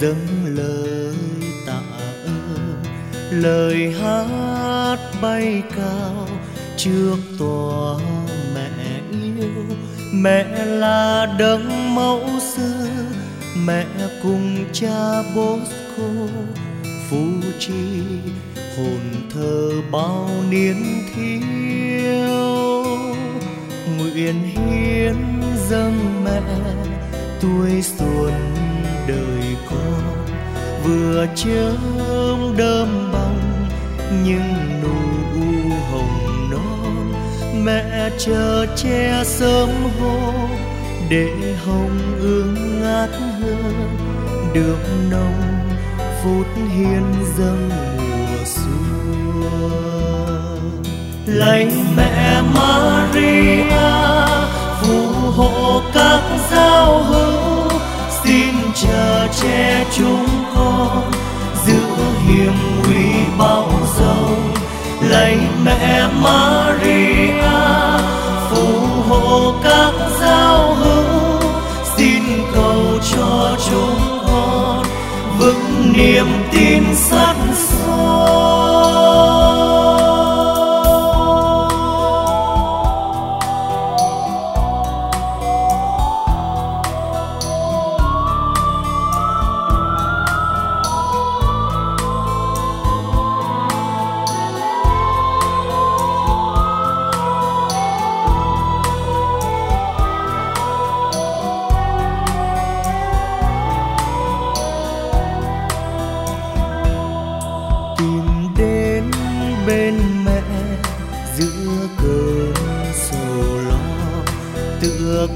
dâng lời tạ ơn. Lời hát bay cao trước tòa mẹ yêu. Mẹ là đấng mẫu sư, mẹ cùng cha bosco phù trì hồn thơ bao niên thiếu. Nguyện hiến dâng mẹ tuổi xuân đời con. Vừa chớm đơm bông, nhưng nụ u hồng non. Mẹ chờ che sớm hôm để hồng ương ngát hương được nồng phút hiến dâng mùa xuân lạy mẹ Maria, phù hộ các giáo hữu che chúng con giữ hiểm nguy bao dâu lạy mẹ Maria, phù hộ các giáo hữu. Xin cầu cho chúng con vững niềm tin sắt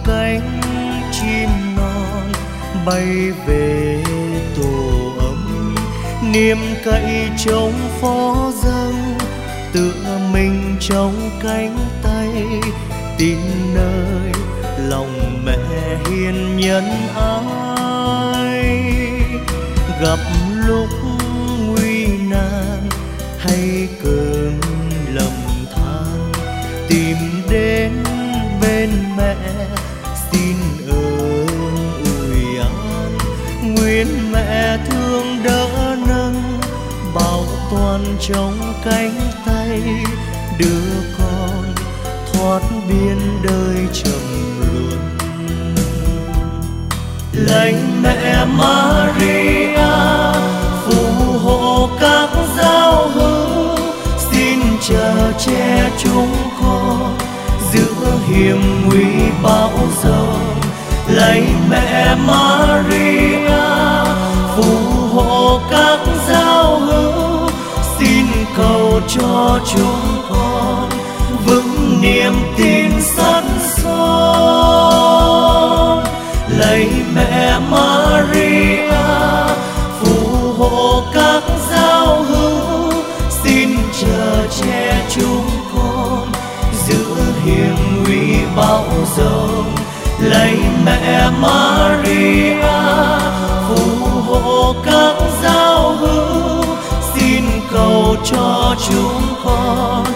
cánh chim non bay về tổ ấm. Niềm cậy trong phó dâng, tựa mình trong cánh tay. Tìm nơi lòng mẹ hiền nhân ai gặp mẹ thương đỡ nâng, bảo toàn trong cánh tay đưa con thoát biên đời trầm luân lạy mẹ Maria, phù hộ các giáo hữu, xin chờ che chúng con giữa hiểm nguy bão giông. lạy mẹ Maria cho chúng con vững niềm tin sắt son. Lạy mẹ Maria, phù hộ các giáo hữu, xin chờ che chúng con giữa hiểm nguy bão dông lạy mẹ Maria, phù hộ các giáo cho chúng con.